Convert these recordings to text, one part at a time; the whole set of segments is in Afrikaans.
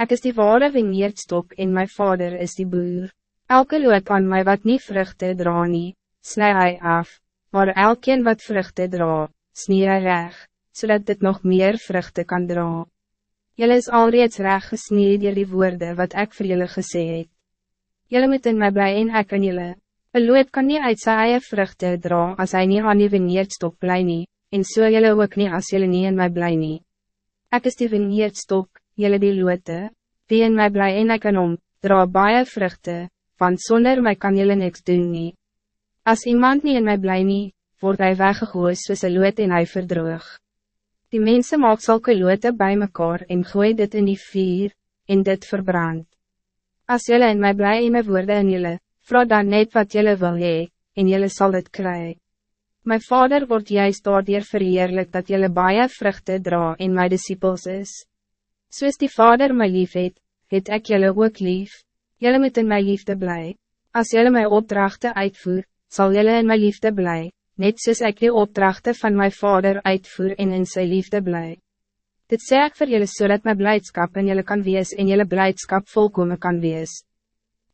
Ik is die ware vineerdstok en mijn vader is die boer. Elke loot aan mij wat niet vruchten dra nie, snij hij af, maar elkeen wat vruchten dra, snie hy reg, zodat dit nog meer vruchten kan dra. Jelle is alreeds reg gesnee dier die woorden wat ik voor jullie gesê het. Jelle moet in mij blij en ek in jylle. Een loot kan niet uit sy eie vruchten dra als hij niet aan die vineerdstok blij nie, en so jylle ook niet als jylle niet in mij blij nie. Ek is die vineerdstok, jylle die loote, die in mij blij en ek in om, dra baie vruchten, want zonder mij kan jullie niks doen nie. Als iemand niet in mij blij nie, wordt hij weggegooid soos een loot en hij verdroog. Die mensen maak zulke loote bij mekaar en gooi dit in die vuur, en dit verbrand. Als jullie in mij blij in mijn woorden in jullie, vraag dan net wat jullie wil hee, en jullie zal het krijgen. Mijn vader wordt juist daardoor verheerlijk dat jullie baie vruchten dra en mijn disciples is. Soos die vader my lief het, het ek jullie ook lief. Jullie moet in mijn liefde blij. Als jullie mijn opdrachten uitvoer, zal jullie in mijn liefde blij, net soos ek die opdrachten van mijn vader uitvoer en in zijn liefde blij. Dit sê ek vir zodat so mijn blijdschap in jullie kan wees en jullie blijdschap volkomen kan wees.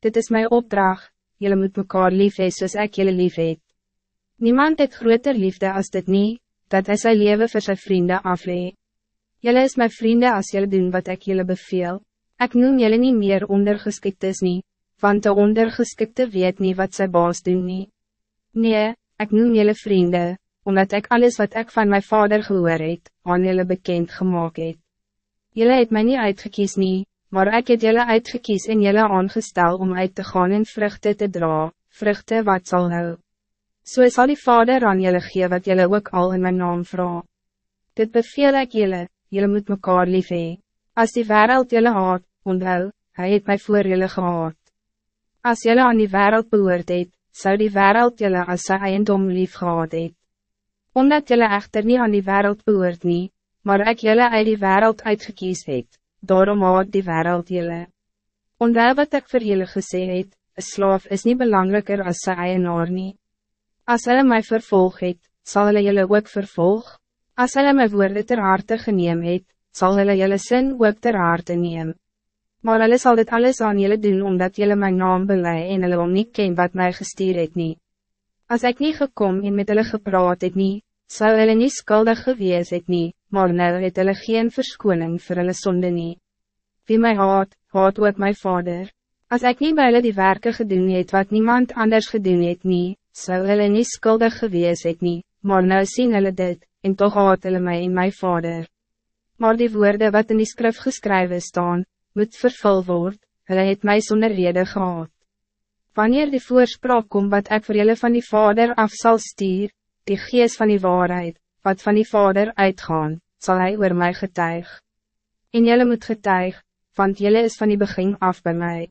Dit is mijn opdracht, jullie moet mekaar lief hee soos ek jullie lief het. Niemand het groter liefde als dit niet, dat hij zijn leven voor zijn vrienden aflee. Jullie is mijn vrienden als jullie doen wat ik jullie beveel. Ik noem jullie niet meer ondergeskiktes nie, want de ondergeskikte weet niet wat zij baas doen nie. Nee, ik noem jullie vrienden, omdat ik alles wat ik van mijn vader gehoor het, aan jullie bekend gemaakt het. Jullie het mij niet uitgekies nie, maar ik het jullie uitgekies en jullie aangestel om uit te gaan en vruchten te dra, vruchten wat zal hou. Zo so zal die vader aan jullie gee wat jullie ook al in mijn naam vraag. Dit beveel ik jullie, jullie moet mekaar lief hee. Als die wereld jullie haat, onthou, hij het mij voor jullie gehad. Als jullie aan die wereld behoort het, zou die wereld jullie als sy eiendom lief gehad het. Omdat jullie echter niet aan die wereld behoort nie, maar ik jullie uit die wereld uitgekies het, daarom haat die wereld jullie. Onthou wat ik voor jullie gesê het, een slaaf is niet belangrijker als sy eienaar nie. As hulle my vervolg het, sal hulle jullie ook vervolg. As hulle my woorde ter harte geneem het, zal hulle jelle sin ook ter harte neem. Maar hulle sal dit alles aan jullie doen, omdat jullie mijn naam belei en hulle om niet ken wat mij gestuur het nie. As ek nie gekom en met hulle gepraat het nie, sou hulle nie skuldig gewees het nie, maar nou het hulle geen verskoning vir hulle sonde nie. Wie mij haat, haat ook my vader. As ek nie by hulle die werken gedoen het wat niemand anders gedoen het nie, sou hulle nie skuldig gewees het nie, maar nou sien hulle dit, en toch haat hulle my en my vader maar die woorden wat in die skrif geschreven staan, moet vervul word, hulle het my sonder rede gehad. Wanneer die voorspraak kom wat ik voor jullie van die Vader af zal stuur, die geest van die waarheid, wat van die Vader uitgaan, zal hij oor mij getuig. En jullie moet getuig, want jullie is van die begin af bij mij.